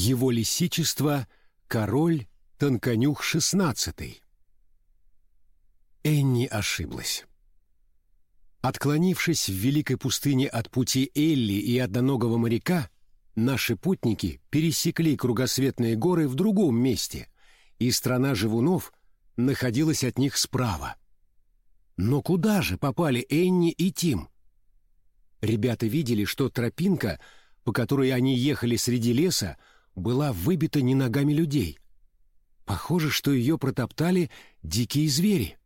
Его лисичество — король Тонконюх XVI. Энни ошиблась. Отклонившись в великой пустыне от пути Элли и одноногого моряка, наши путники пересекли кругосветные горы в другом месте, и страна живунов находилась от них справа. Но куда же попали Энни и Тим? Ребята видели, что тропинка, по которой они ехали среди леса, была выбита не ногами людей. Похоже, что ее протоптали дикие звери.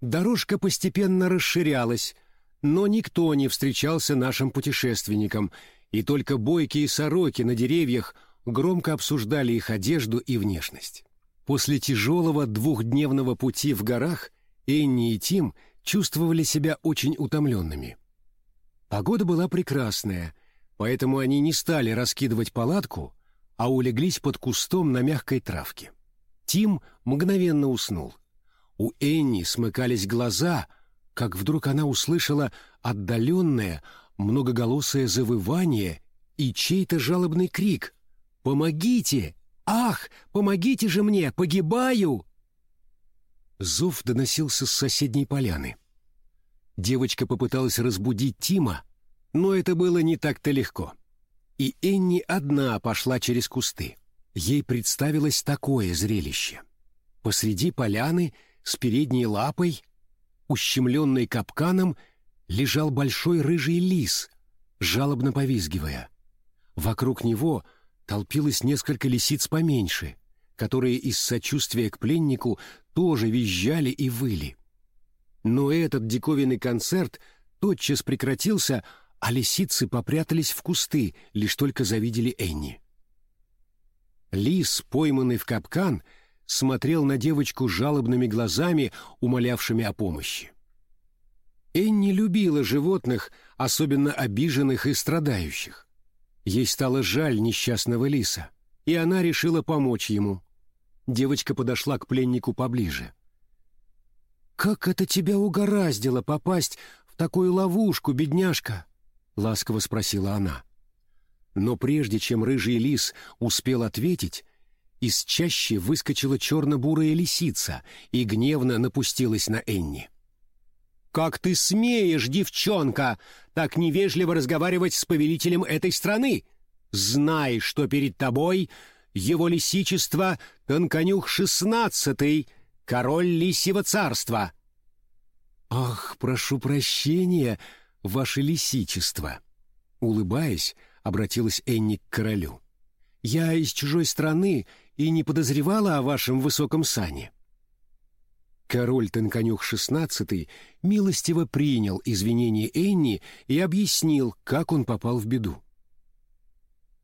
Дорожка постепенно расширялась, но никто не встречался нашим путешественникам, и только бойкие сороки на деревьях громко обсуждали их одежду и внешность. После тяжелого двухдневного пути в горах Энни и Тим чувствовали себя очень утомленными. Погода была прекрасная, поэтому они не стали раскидывать палатку, а улеглись под кустом на мягкой травке. Тим мгновенно уснул. У Энни смыкались глаза, как вдруг она услышала отдаленное, многоголосое завывание и чей-то жалобный крик «Помогите! Ах, помогите же мне! Погибаю!» Зов доносился с соседней поляны. Девочка попыталась разбудить Тима, но это было не так-то легко. И Энни одна пошла через кусты. Ей представилось такое зрелище. Посреди поляны с передней лапой, ущемленной капканом, лежал большой рыжий лис, жалобно повизгивая. Вокруг него толпилось несколько лисиц поменьше, которые из сочувствия к пленнику тоже визжали и выли. Но этот диковинный концерт тотчас прекратился, а лисицы попрятались в кусты, лишь только завидели Энни. Лис, пойманный в капкан, смотрел на девочку жалобными глазами, умолявшими о помощи. Энни любила животных, особенно обиженных и страдающих. Ей стало жаль несчастного лиса, и она решила помочь ему. Девочка подошла к пленнику поближе. «Как это тебя угораздило попасть в такую ловушку, бедняжка?» — ласково спросила она. Но прежде чем рыжий лис успел ответить, из чащи выскочила черно-бурая лисица и гневно напустилась на Энни. «Как ты смеешь, девчонка, так невежливо разговаривать с повелителем этой страны? Знай, что перед тобой его лисичество Конконюх шестнадцатый, король лисьего царства». «Ах, прошу прощения, ваше лисичество!» Улыбаясь, обратилась Энни к королю. «Я из чужой страны и не подозревала о вашем высоком сане». Король Тонконюх XVI милостиво принял извинения Энни и объяснил, как он попал в беду.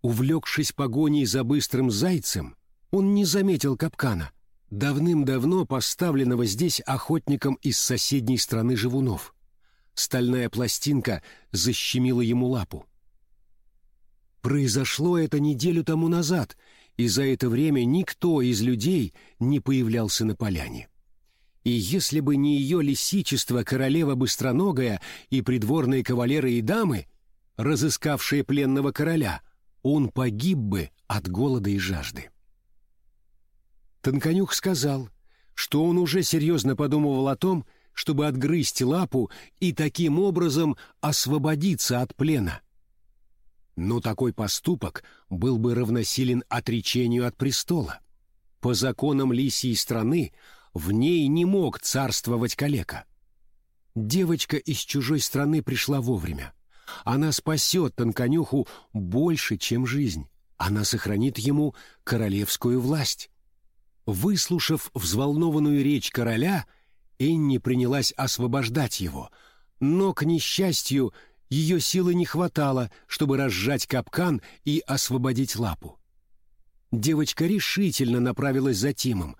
Увлекшись погоней за быстрым зайцем, он не заметил капкана, давным-давно поставленного здесь охотником из соседней страны живунов. Стальная пластинка защемила ему лапу. Произошло это неделю тому назад, и за это время никто из людей не появлялся на поляне. И если бы не ее лисичество королева быстроногая и придворные кавалеры и дамы, разыскавшие пленного короля, он погиб бы от голода и жажды. Тонконюх сказал, что он уже серьезно подумывал о том, чтобы отгрызть лапу и таким образом освободиться от плена. Но такой поступок был бы равносилен отречению от престола. По законам лисьей страны в ней не мог царствовать калека. Девочка из чужой страны пришла вовремя. Она спасет Тонконюху больше, чем жизнь. Она сохранит ему королевскую власть. Выслушав взволнованную речь короля, Энни принялась освобождать его, но, к несчастью, ее силы не хватало, чтобы разжать капкан и освободить лапу. Девочка решительно направилась за Тимом,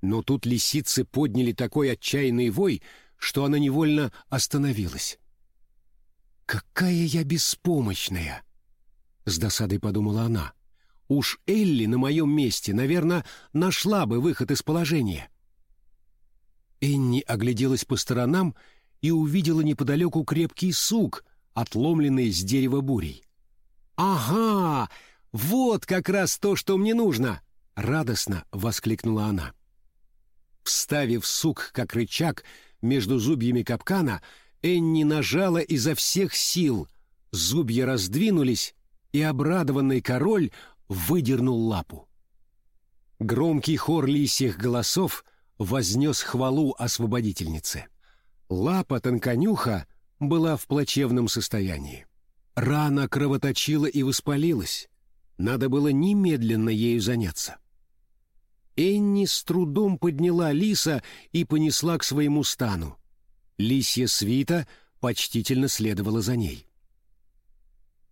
но тут лисицы подняли такой отчаянный вой, что она невольно остановилась. «Какая я беспомощная!» — с досадой подумала она. «Уж Элли на моем месте, наверное, нашла бы выход из положения». Энни огляделась по сторонам и увидела неподалеку крепкий сук, отломленный с дерева бурей. «Ага, Вот как раз то, что мне нужно!» — радостно воскликнула она. Вставив сук как рычаг между зубьями капкана, Энни нажала изо всех сил, зубья раздвинулись, и обрадованный король выдернул лапу. Громкий хор лисьих голосов вознес хвалу освободительнице. Лапа тонконюха была в плачевном состоянии. Рана кровоточила и воспалилась. Надо было немедленно ею заняться. Энни с трудом подняла лиса и понесла к своему стану. Лисья свита почтительно следовала за ней.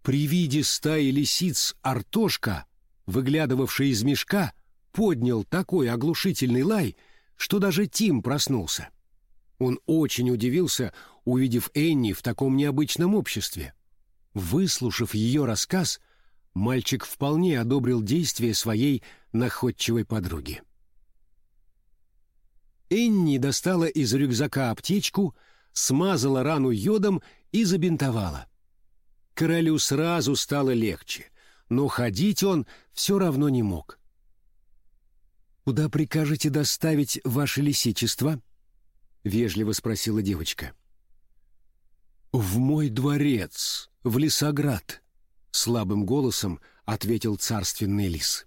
При виде стаи лисиц Артошка, выглядывавший из мешка, поднял такой оглушительный лай, что даже Тим проснулся. Он очень удивился, увидев Энни в таком необычном обществе. Выслушав ее рассказ, мальчик вполне одобрил действия своей находчивой подруги. Энни достала из рюкзака аптечку, смазала рану йодом и забинтовала. Королю сразу стало легче, но ходить он все равно не мог. «Куда прикажете доставить ваше лисичество?» — вежливо спросила девочка. «В мой дворец, в Лисоград», — слабым голосом ответил царственный лис.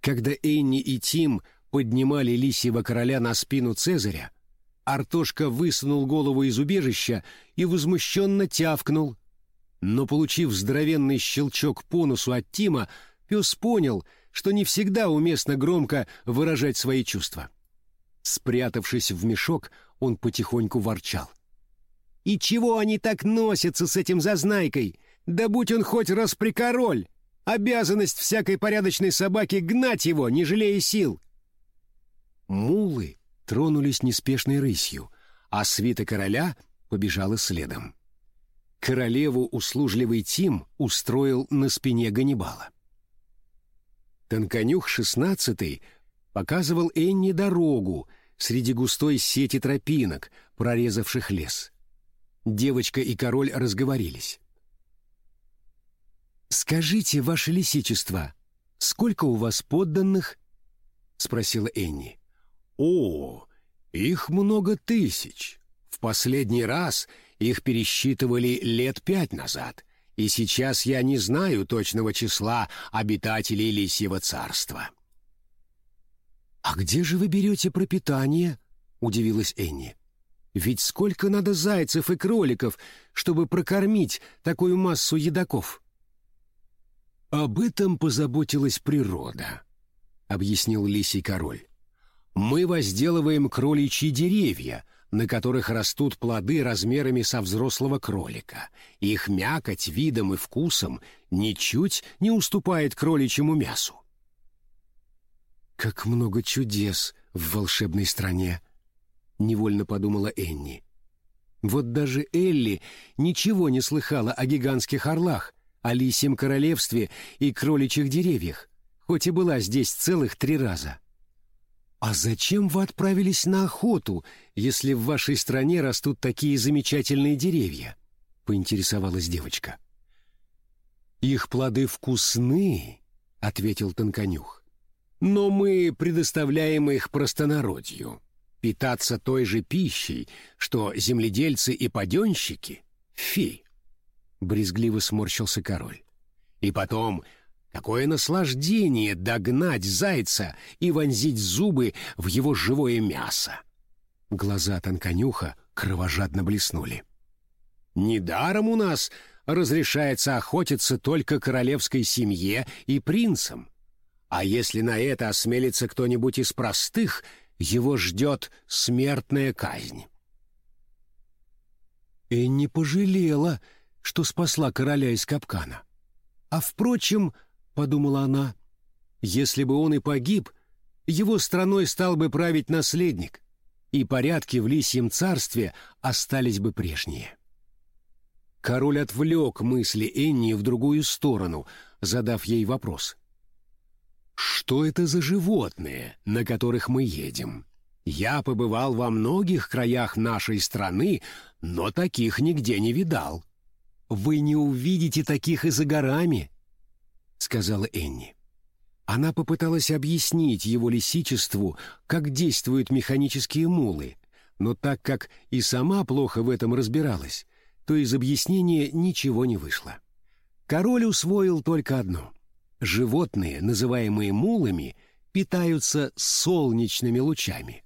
Когда Энни и Тим поднимали лисьего короля на спину Цезаря, Артошка высунул голову из убежища и возмущенно тявкнул. Но, получив здоровенный щелчок по носу от Тима, пес понял — что не всегда уместно громко выражать свои чувства. Спрятавшись в мешок, он потихоньку ворчал. «И чего они так носятся с этим зазнайкой? Да будь он хоть раз прикороль! Обязанность всякой порядочной собаки гнать его, не жалея сил!» Мулы тронулись неспешной рысью, а свита короля побежала следом. Королеву услужливый Тим устроил на спине Ганнибала. Тонконюх шестнадцатый показывал Энни дорогу среди густой сети тропинок, прорезавших лес. Девочка и король разговорились. «Скажите, ваше лисичество, сколько у вас подданных?» — спросила Энни. «О, их много тысяч. В последний раз их пересчитывали лет пять назад и сейчас я не знаю точного числа обитателей Лисьего царства». «А где же вы берете пропитание?» — удивилась Энни. «Ведь сколько надо зайцев и кроликов, чтобы прокормить такую массу едоков?» «Об этом позаботилась природа», — объяснил Лисий король. «Мы возделываем кроличьи деревья, на которых растут плоды размерами со взрослого кролика. Их мякоть видом и вкусом ничуть не уступает кроличьему мясу. «Как много чудес в волшебной стране!» — невольно подумала Энни. Вот даже Элли ничего не слыхала о гигантских орлах, о лисьем королевстве и кроличьих деревьях, хоть и была здесь целых три раза. «А зачем вы отправились на охоту, если в вашей стране растут такие замечательные деревья?» — поинтересовалась девочка. «Их плоды вкусны», — ответил Тонконюх. «Но мы предоставляем их простонародью. Питаться той же пищей, что земледельцы и паденщики — фи!» Брезгливо сморщился король. «И потом Какое наслаждение догнать зайца и вонзить зубы в его живое мясо! Глаза Тонконюха кровожадно блеснули. «Недаром у нас разрешается охотиться только королевской семье и принцам. А если на это осмелится кто-нибудь из простых, его ждет смертная казнь». Энни пожалела, что спасла короля из капкана. А, впрочем, — подумала она. «Если бы он и погиб, его страной стал бы править наследник, и порядки в Лисьем царстве остались бы прежние». Король отвлек мысли Энни в другую сторону, задав ей вопрос. «Что это за животные, на которых мы едем? Я побывал во многих краях нашей страны, но таких нигде не видал. Вы не увидите таких и за горами. Сказала Энни. Она попыталась объяснить его лисичеству, как действуют механические мулы, но так как и сама плохо в этом разбиралась, то из объяснения ничего не вышло. Король усвоил только одно. Животные, называемые мулами, питаются солнечными лучами.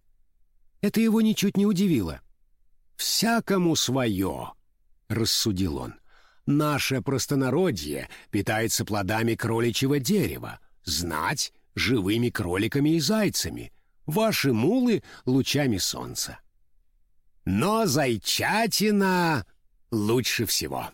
Это его ничуть не удивило. «Всякому свое», — рассудил он. «Наше простонародье питается плодами кроличьего дерева, знать — живыми кроликами и зайцами, ваши мулы — лучами солнца. Но зайчатина лучше всего».